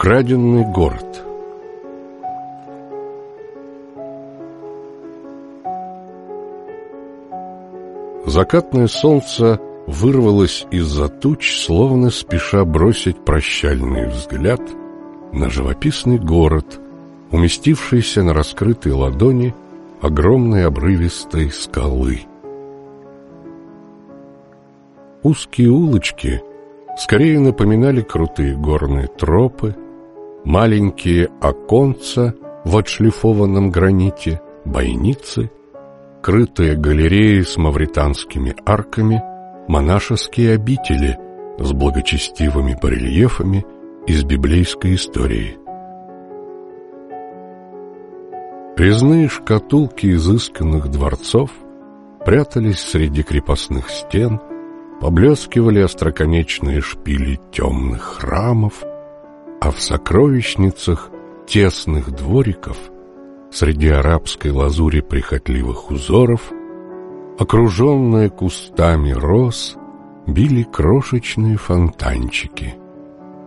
Украденный город Закатное солнце вырвалось из-за туч, словно спеша бросить прощальный взгляд на живописный город, уместившийся на раскрытой ладони огромной обрывистой скалы. Узкие улочки скорее напоминали крутые горные тропы, маленькие оконца в отшлифованном граните, бойницы, крытые галереи с мавританскими арками, монашеские обители с благочестивыми барельефами из библейской истории. Резные шкатулки изысканных дворцов прятались среди крепостных стен, поблескивали остроконечные шпили темных храмов, а в сокровищницах тесных двориков среди арабской лазури прихотливых узоров, окруженные кустами роз, били крошечные фонтанчики,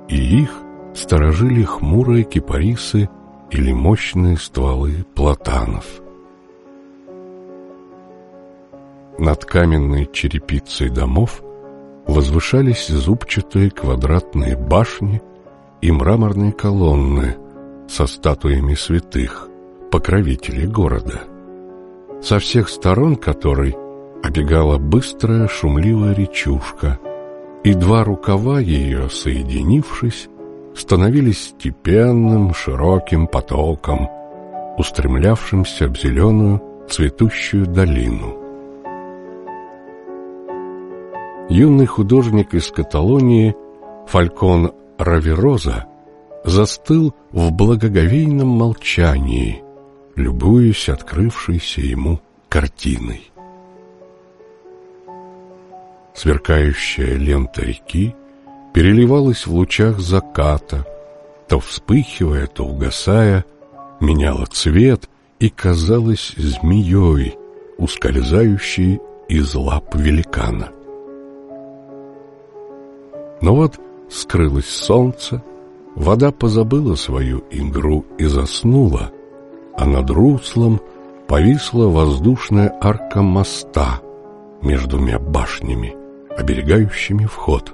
и их сторожили хмурые кипарисы или мощные стволы платанов. Над каменной черепицей домов возвышались зубчатые квадратные башни и мраморные колонны со статуями святых, покровителей города, со всех сторон которой обегала быстрая шумливая речушка, и два рукава ее, соединившись, становились степенным широким потоком, устремлявшимся в зеленую цветущую долину. Юный художник из Каталонии Фалькон Равероза застыл в благоговейном молчании, любуясь открывшейся ему картиной. Сверкающая лента реки переливалась в лучах заката, то вспыхивая, то угасая, меняла цвет и казалась змеей, ускользающей из лап великана. Но вот скрылось солнце, вода позабыла свою игру и заснула, а над руслом повисла воздушная арка моста между двумя башнями, оберегающими вход.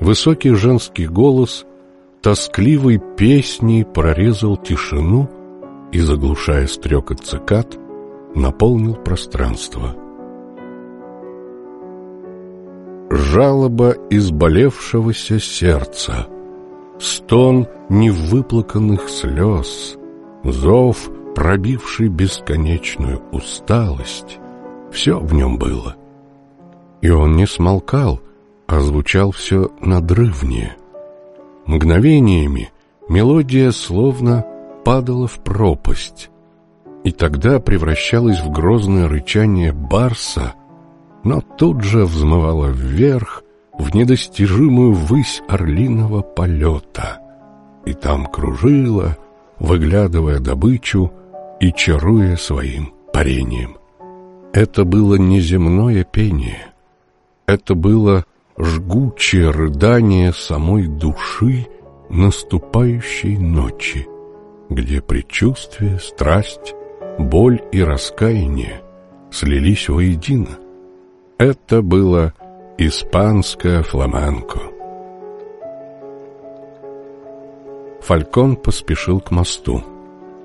Высокий женский голос тоскливой песней прорезал тишину и, заглушая стрекот цикад, наполнил пространство. Жалоба изболевшегося сердца, стон невыплаканных слез, зов, пробивший бесконечную усталость, все в нем было. И он не смолкал, а звучал все надрывнее. Мгновениями мелодия словно падала в пропасть, и тогда превращалась в грозное рычание барса, но тут же взмывала вверх в недостижимую высь орлиного полета, и там кружила, выглядывая добычу и чаруя своим парением. Это было неземное пение, это было жгучее рыдание самой души наступающей ночи, где предчувствие, страсть, боль и раскаяние слились воедино. Это было испанское фламенко. Фалькон поспешил к мосту.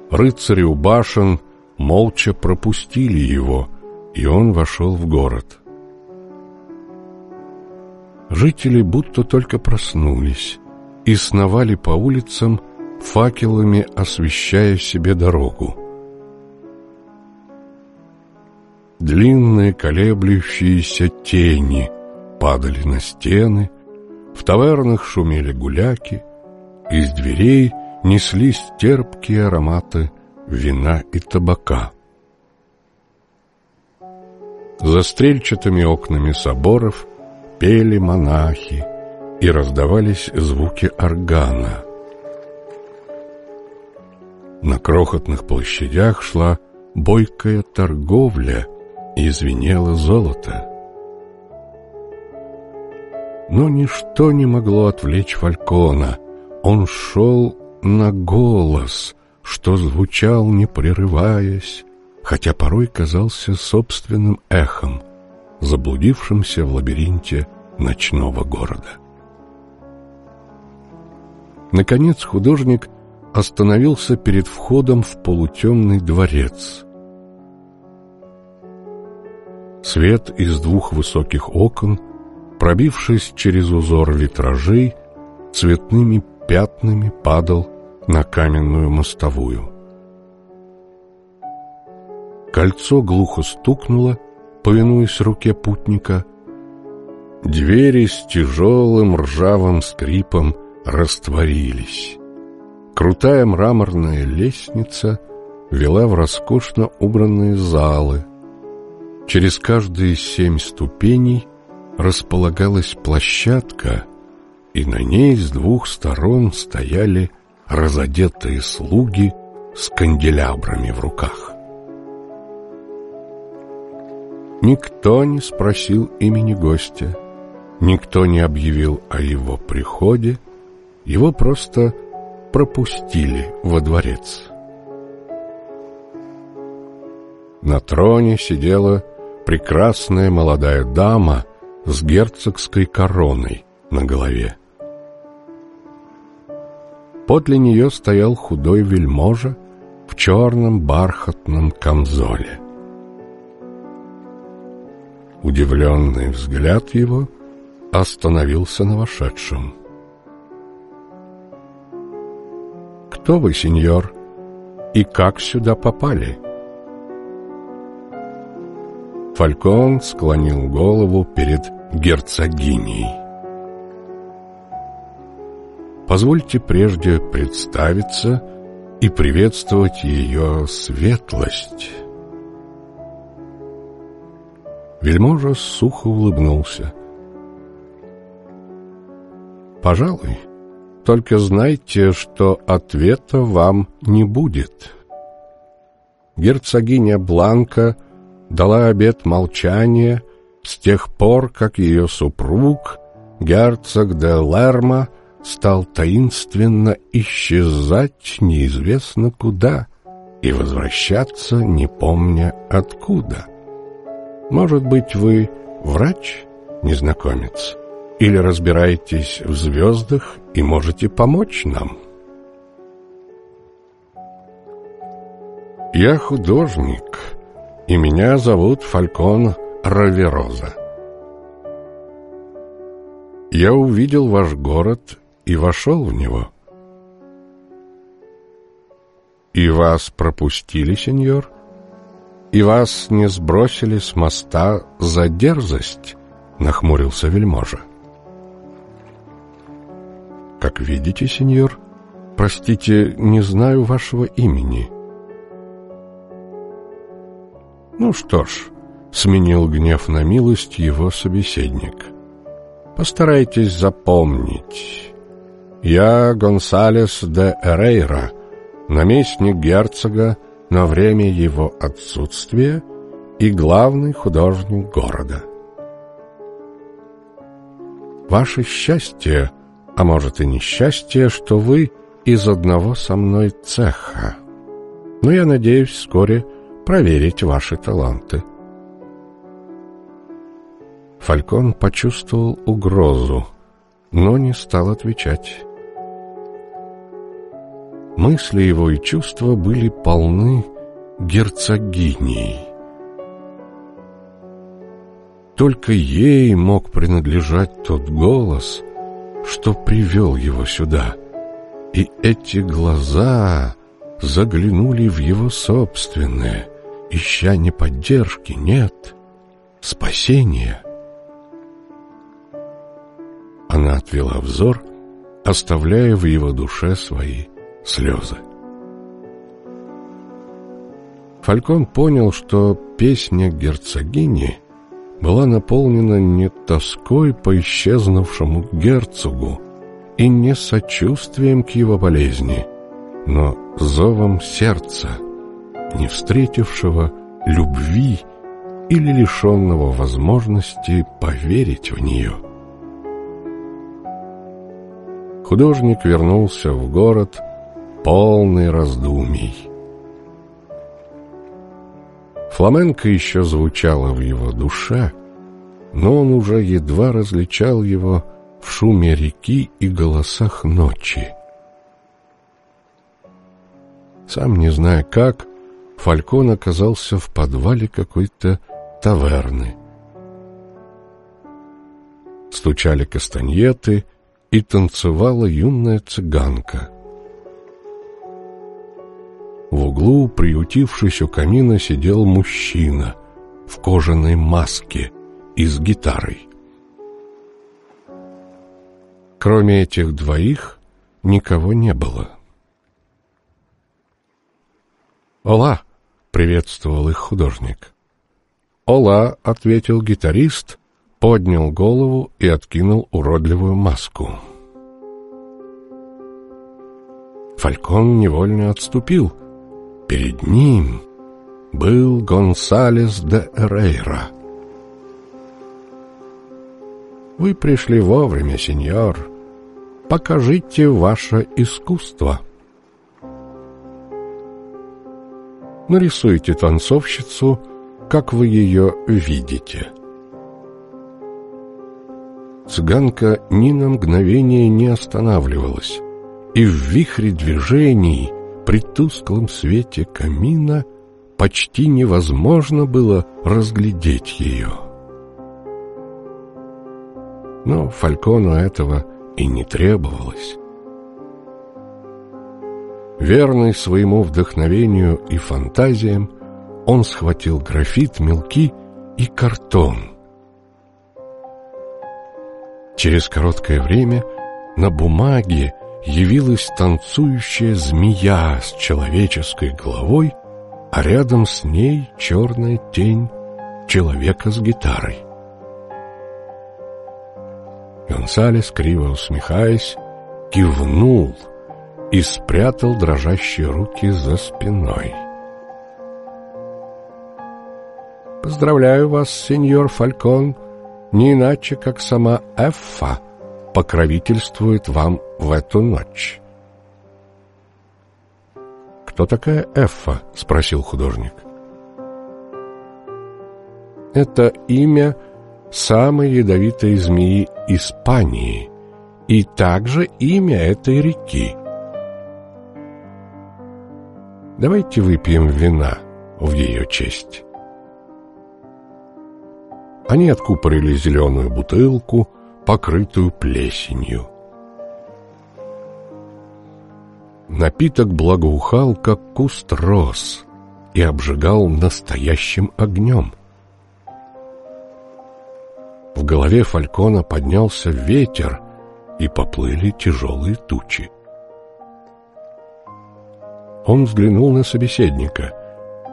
Рыцари у башен молча пропустили его, и он вошел в город. Жители будто только проснулись и сновали по улицам, факелами освещая себе дорогу. Длинные колеблющиеся тени падали на стены, в тавернах шумели гуляки, из дверей неслись терпкие ароматы вина и табака. За стрельчатыми окнами соборов пели монахи, и раздавались звуки органа. На крохотных площадях шла бойкая торговля, и звенело золото. Но ничто не могло отвлечь Фалькона. Он шел на голос, что звучал, не прерываясь, хотя порой казался собственным эхом, заблудившимся в лабиринте ночного города. Наконец художник остановился перед входом в полутемный дворец. Свет из двух высоких окон, пробившись через узор витражей, цветными пятнами падал на каменную мостовую. Кольцо глухо стукнуло, повинуясь руке путника. Двери с тяжелым ржавым скрипом растворились. Крутая мраморная лестница вела в роскошно убранные залы. Через каждые семь ступеней располагалась площадка, и на ней с двух сторон стояли разодетые слуги с канделябрами в руках. Никто не спросил имени гостя, никто не объявил о его приходе, его просто пропустили во дворец. На троне сидела прекрасная молодая дама с герцогской короной на голове. Подле нее стоял худой вельможа в черном бархатном камзоле. Удивленный взгляд его остановился на вошедшем. «Кто вы, сеньор, и как сюда попали?» Фалькон склонил голову перед герцогиней. Позвольте прежде представиться и приветствовать ее светлость. Вельможа сухо улыбнулся. Пожалуй, только знайте, что ответа вам не будет. Герцогиня Бланка дала обет молчания с тех пор, как ее супруг, герцог де Лерма, стал таинственно исчезать неизвестно куда и возвращаться, не помня откуда. Может быть, вы врач, незнакомец? Или разбираетесь в звездах и можете помочь нам? Я художник, и меня зовут Фалькон Равероза. Я увидел ваш город и вошел в него. И вас пропустили, сеньор? И вас не сбросили с моста за дерзость? Нахмурился вельможа. Как видите, сеньор, простите, не знаю вашего имени. Ну что ж, сменил гнев на милость его собеседник. Постарайтесь запомнить. Я Гонсалес де Эрейра, наместник герцога на время его отсутствия и главный художник города. Ваше счастье — а может и несчастье, что вы из одного со мной цеха. Но я надеюсь вскоре проверить ваши таланты. Фалькон почувствовал угрозу, но не стал отвечать. Мысли его и чувства были полны герцогиней. Только ей мог принадлежать тот голос, что привел его сюда. И эти глаза заглянули в его собственное, ища не поддержки, нет, спасения. Она отвела взор, оставляя в его душе свои слезы. Фалькон понял, что песня герцогини была наполнена не тоской по исчезнувшему герцогу и не сочувствием к его болезни, но зовом сердца, не встретившего любви или лишенного возможности поверить в нее. художник вернулся в город полный раздумий. Фламенко еще звучало в его душе, но он уже едва различал его в шуме реки и голосах ночи. Сам не зная как, Фалькон оказался в подвале какой-то таверны. Стучали кастаньеты, и танцевала юная цыганка. В углу, приютившись у камина, сидел мужчина в кожаной маске и с гитарой. Кроме этих двоих никого не было. «Ола!» — приветствовал их художник. «Ола!» — ответил гитарист, поднял голову и откинул уродливую маску. Фалькон невольно отступил. Перед ним был Гонсалес де Эрейра. «Вы пришли вовремя, сеньор. Покажите ваше искусство». Нарисуйте танцовщицу, как вы ее видите. Цыганка ни на мгновение не останавливалась, и в вихре движений при тусклом свете камина почти невозможно было разглядеть ее. Но Фалькону этого и не требовалось. Верный своему вдохновению и фантазиям, он схватил графит, мелки и картон. Через короткое время на бумаге явилась танцующая змея с человеческой головой, а рядом с ней черная тень человека с гитарой. Гонсалес, криво усмехаясь, кивнул — и спрятал дрожащие руки за спиной. «Поздравляю вас, сеньор Фалькон, не иначе, как сама Эффа покровительствует вам в эту ночь». «Кто такая Эффа?» — спросил художник. «Это имя самой ядовитой змеи Испании и также имя этой реки», Давайте выпьем вина в ее честь. Они откупорили зеленую бутылку, покрытую плесенью. Напиток благоухал, как куст роз, и обжигал настоящим огнем. В голове Фалькона поднялся ветер, и поплыли тяжелые тучи. Он взглянул на собеседника.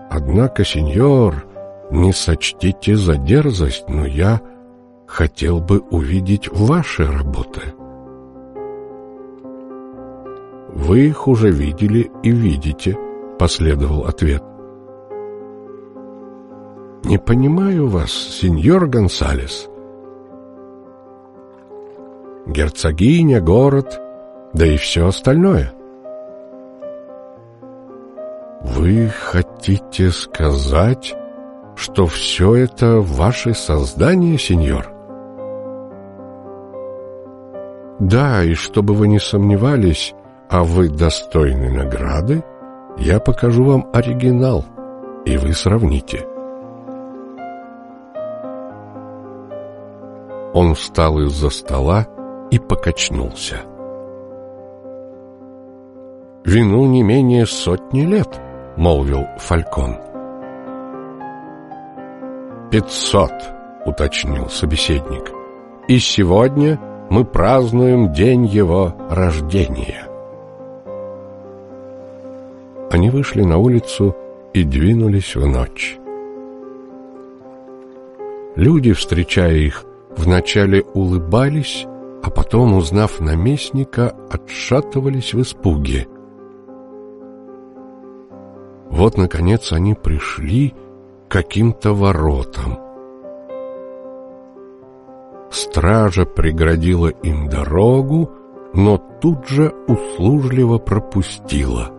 «Однако, сеньор, не сочтите за дерзость, но я хотел бы увидеть ваши работы». «Вы их уже видели и видите», — последовал ответ. «Не понимаю вас, сеньор Гонсалес». «Герцогиня, город, да и все остальное». Вы хотите сказать, что все это ваше создание, сеньор? Да, и чтобы вы не сомневались, а вы достойны награды, я покажу вам оригинал, и вы сравните. Он встал из-за стола и покачнулся. Вину не менее сотни лет —— молвил Фалькон. «Пятьсот», — уточнил собеседник. «И сегодня мы празднуем день его рождения». Они вышли на улицу и двинулись в ночь. Люди, встречая их, вначале улыбались, а потом, узнав наместника, отшатывались в испуге — вот, наконец, они пришли к каким-то воротам. Стража преградила им дорогу, но тут же услужливо пропустила.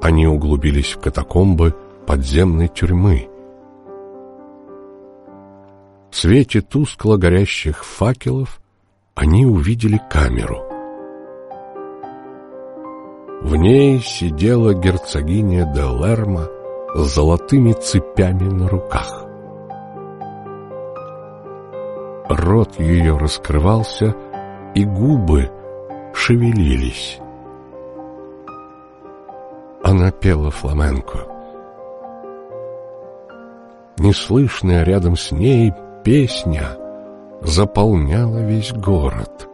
Они углубились в катакомбы подземной тюрьмы. В свете тускло горящих факелов они увидели камеру. В ней сидела герцогиня де Лерма с золотыми цепями на руках. Рот ее раскрывался, и губы шевелились. Она пела фламенко. Неслышная рядом с ней песня заполняла весь город.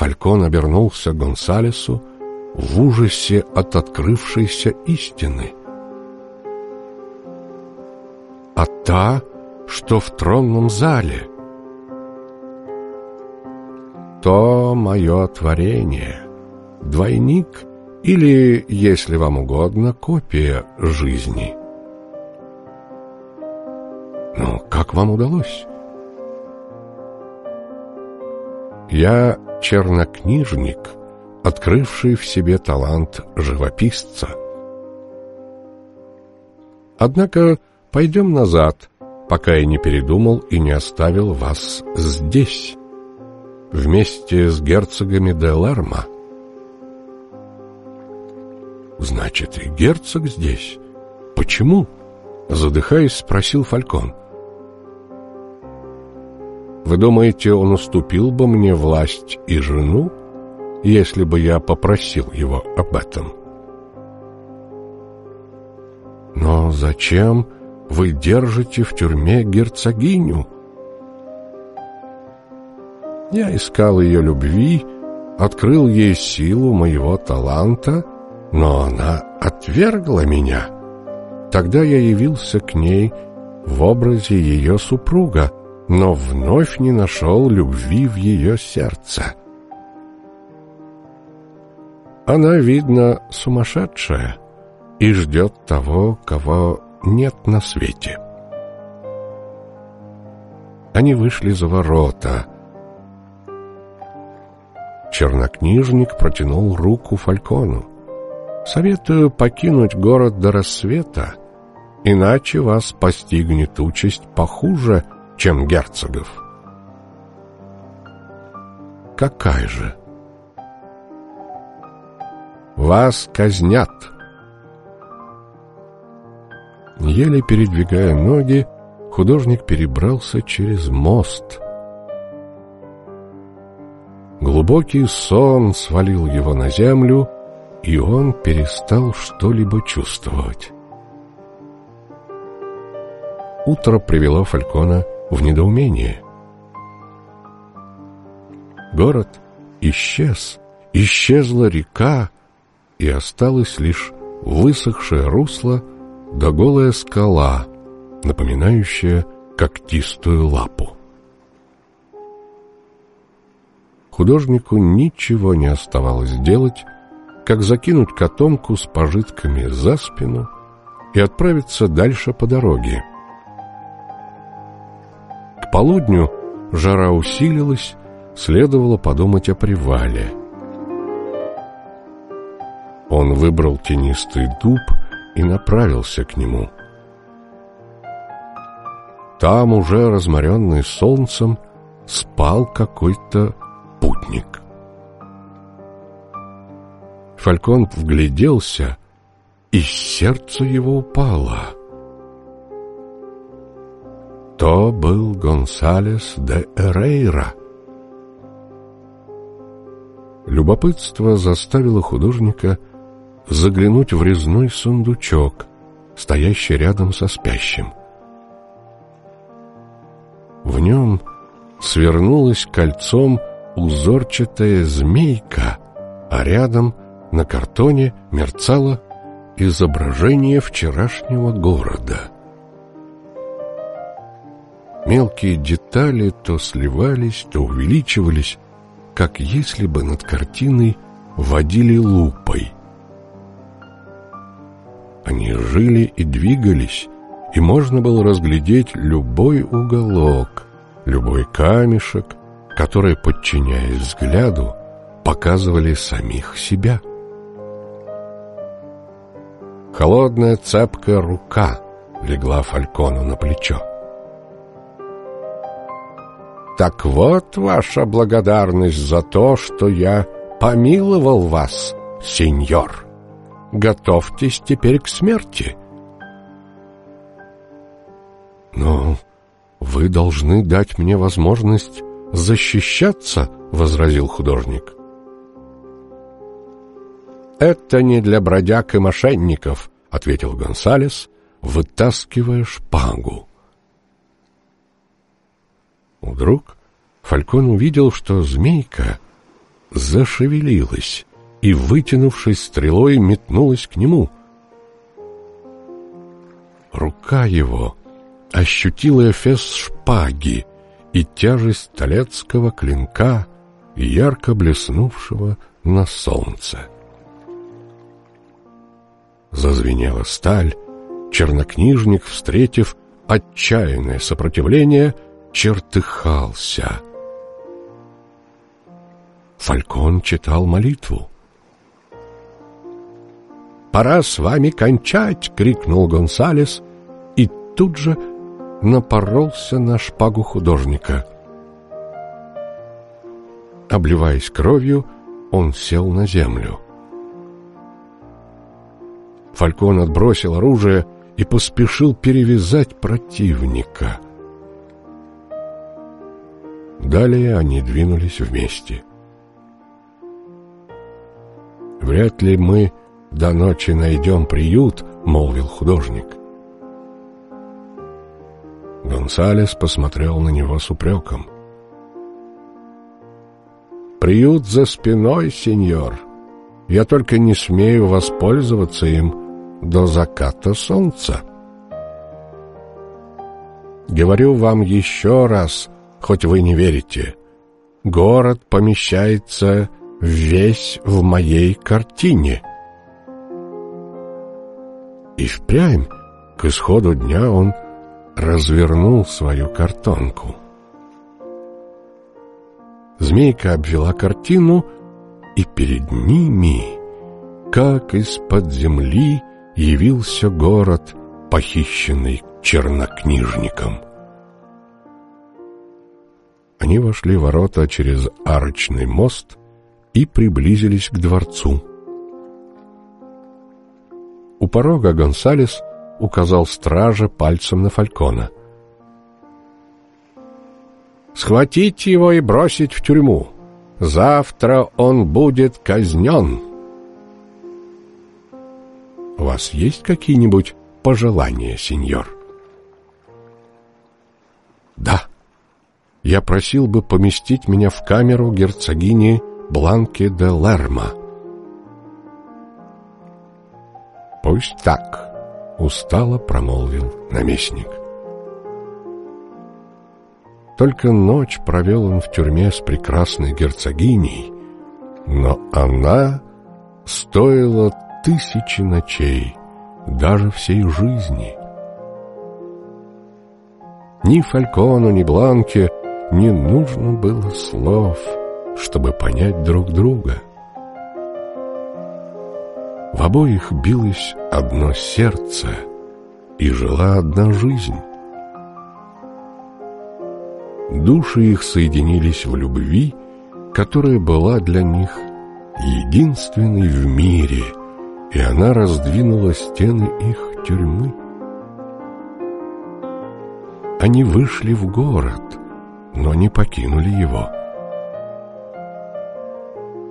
Фалькон обернулся к Гонсалесу в ужасе от открывшейся истины. А та что в тронном зале. То мое творение, двойник или, если вам угодно, копия жизни. Ну, как вам удалось? Я чернокнижник, открывший в себе талант живописца. Однако пойдем назад пока я не передумал и не оставил вас здесь, вместе с герцогами де Лерма. Значит, и герцог здесь. Почему? Задыхаясь, спросил Фалькон. Вы думаете, он уступил бы мне власть и жену, если бы я попросил его об этом? Но зачем вы держите в тюрьме герцогиню. Я искал ее любви, открыл ей силу моего таланта, но она отвергла меня. Тогда я явился к ней в образе ее супруга, но вновь не нашел любви в ее сердце. Она, видно, сумасшедшая и ждет того, кого нет на свете. Они вышли за ворота. Чернокнижник протянул руку Фалькону. «Советую покинуть город до рассвета, иначе вас постигнет участь похуже, чем герцогов». «Какая же?» «Вас казнят», Еле передвигая ноги, художник перебрался через мост. Глубокий сон свалил его на землю, и он перестал что-либо чувствовать. Утро привело Фалькона в недоумение. Город исчез, исчезла река, и осталось лишь высохшее русло да голая скала, напоминающая когтистую лапу. Художнику ничего не оставалось делать, как закинуть котомку с пожитками за спину и отправиться дальше по дороге. Полудню жара усилилась, следовало подумать о привале. Он выбрал тенистый дуб и направился к нему. Там уже, разморенный солнцем, спал какой-то путник. Фалькон вгляделся, и сердце его упало. То был Гонсалес де Эрейра. Любопытство заставило художника заглянуть в резной сундучок, стоящий рядом со спящим. В нем свернулась кольцом узорчатая змейка, а рядом на картоне мерцало изображение вчерашнего города. Мелкие детали то сливались, то увеличивались, как если бы над картиной водили лупой. Они жили и двигались, и можно было разглядеть любой уголок, любой камешек, которые, подчиняясь взгляду, показывали самих себя. Холодная цепкая рука легла Фалькону на плечо. «Так вот ваша благодарность за то, что я помиловал вас, сеньор. Готовьтесь теперь к смерти». «Но вы должны дать мне возможность защищаться», — возразил художник. «Это не для бродяг и мошенников», — ответил Гонсалес, вытаскивая шпагу. Вдруг Фалькон увидел, что змейка зашевелилась и, вытянувшись стрелой, метнулась к нему. Рука его ощутила эфес шпаги и тяжесть талецкого клинка, ярко блеснувшего на солнце. Зазвенела сталь, чернокнижник, встретив отчаянное сопротивление, чертыхался. Фалькон читал молитву. «Пора с вами кончать!» — крикнул Гонсалес, и тут же напоролся на шпагу художника. Обливаясь кровью, он сел на землю. Фалькон отбросил оружие и поспешил перевязать противника. Далее они двинулись вместе. «Вряд ли мы до ночи найдем приют», — молвил художник. Гонсалес посмотрел на него с упреком. «Приют за спиной, сеньор. Я только не смею воспользоваться им до заката солнца. Говорю вам еще раз, хоть вы не верите, город помещается весь в моей картине». И впрямь к исходу дня он развернул свою картонку. Змейка обвела картину, и перед ними, как из-под земли, явился город, похищенный чернокнижником. Они вошли в ворота через арочный мост и приблизились к дворцу. У порога Гонсалес указал страже пальцем на Фалькона. «Схватить его и бросить в тюрьму. Завтра он будет казнен». «У вас есть какие-нибудь пожелания, сеньор?» «Да. Я просил бы поместить меня в камеру герцогини Бланки де Лерма». «Пусть так», устало промолвил наместник. Только ночь провел он в тюрьме с прекрасной герцогиней, но она стоила тысячи ночей, даже всей жизни. Ни Фалькону, ни Бланке не нужно было слов, чтобы понять друг друга — в обоих билось одно сердце и жила одна жизнь. Души их соединились в любви, которая была для них единственной в мире, и она раздвинула стены их тюрьмы. Они вышли в город, но не покинули его.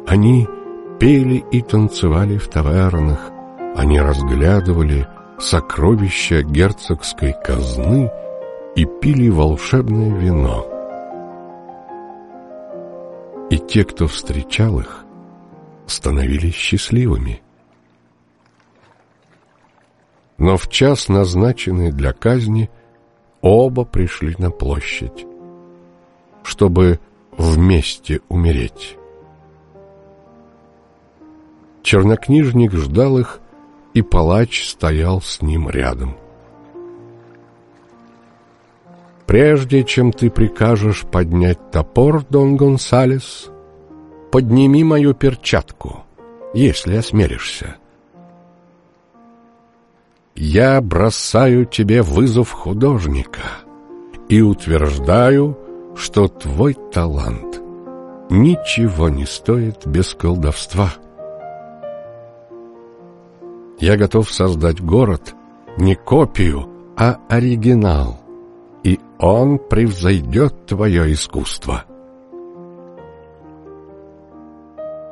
Они пели и танцевали в тавернах, они разглядывали сокровища герцогской казны и пили волшебное вино. И те, кто встречал их, становились счастливыми. Но в час, назначенный для казни, оба пришли на площадь, чтобы вместе умереть. Чернокнижник ждал их, и палач стоял с ним рядом. Прежде чем ты прикажешь поднять топор, Дон Гонсалес, подними мою перчатку, если осмелишься. Я бросаю тебе вызов художника и утверждаю, что твой талант ничего не стоит без колдовства. Я готов создать город, не копию, а оригинал, и он превзойдет твое искусство.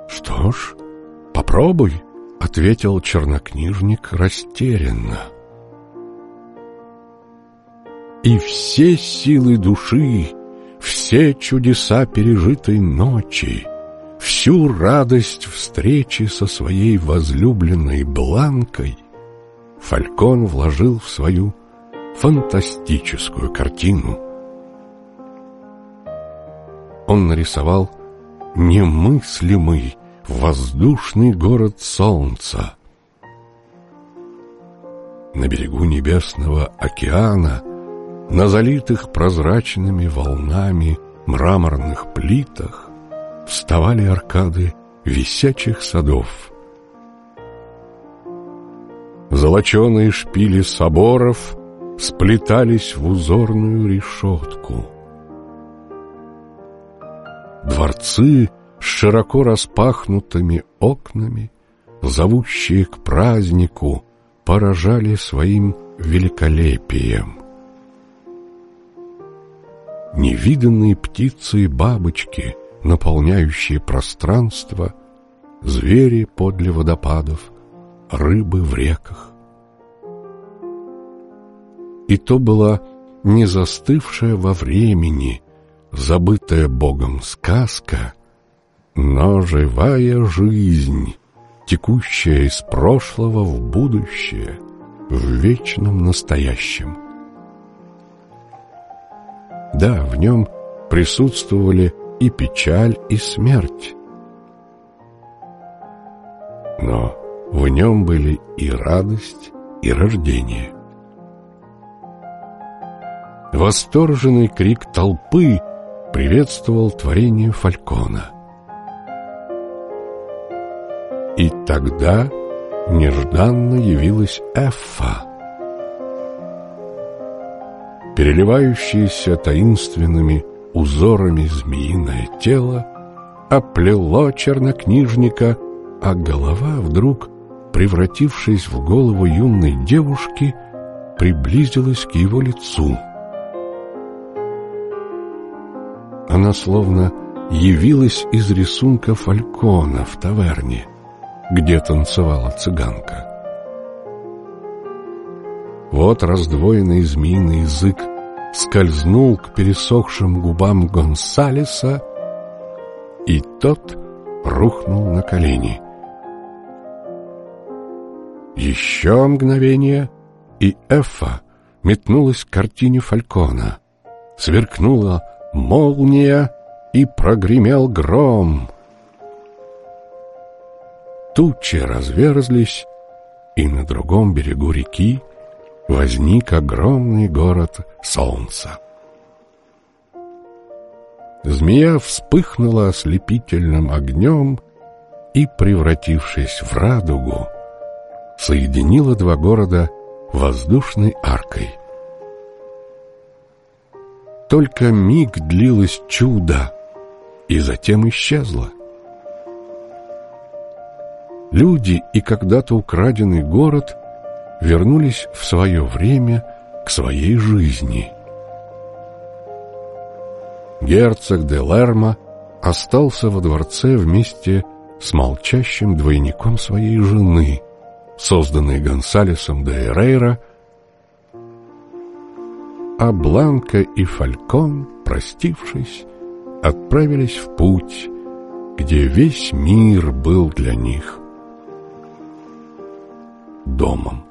Что ж, попробуй, ответил чернокнижник растерянно. И все силы души, все чудеса пережитой ночи, всю радость встречи со своей возлюбленной Бланкой Фалькон вложил в свою фантастическую картину. Он нарисовал немыслимый воздушный город солнца. На берегу небесного океана, на залитых прозрачными волнами мраморных плитах, вставали аркады висячих садов. Золоченые шпили соборов сплетались в узорную решетку. Дворцы с широко распахнутыми окнами, зовущие к празднику, поражали своим великолепием. Невиданные птицы и бабочки, наполняющие пространство, звери подле водопадов, рыбы в реках. И то была не застывшая во времени, забытая Богом сказка, но живая жизнь, текущая из прошлого в будущее, в вечном настоящем. Да, в нем присутствовали и печаль, и смерть. Но в нем были и радость, и рождение. Восторженный крик толпы приветствовал творение Фалькона. И тогда нежданно явилась Эффа. Переливающееся таинственными узорами змеиное тело оплело чернокнижника, а голова вдруг, превратившись в голову юной девушки, приблизилась к его лицу. Она словно явилась из рисунка Фалькона в таверне, где танцевала цыганка. Вот раздвоенный змеиный язык скользнул к пересохшим губам Гонсалеса, и тот рухнул на колени. Еще мгновение, и Эфа метнулась к картине Фалькона. Сверкнула молния, и прогремел гром. Тучи разверзлись, и на другом берегу реки возник огромный город солнца. Змея вспыхнула ослепительным огнем и, превратившись в радугу, соединила два города воздушной аркой. Только миг длилось чудо, и затем исчезло. Люди и когда-то украденный город вернулись в свое время к своей жизни. Герцог де Лерма остался во дворце вместе с молчащим двойником своей жены, созданной Гонсалесом де Эрейра а Бланка и Фалькон, простившись, отправились в путь, где весь мир был для них домом.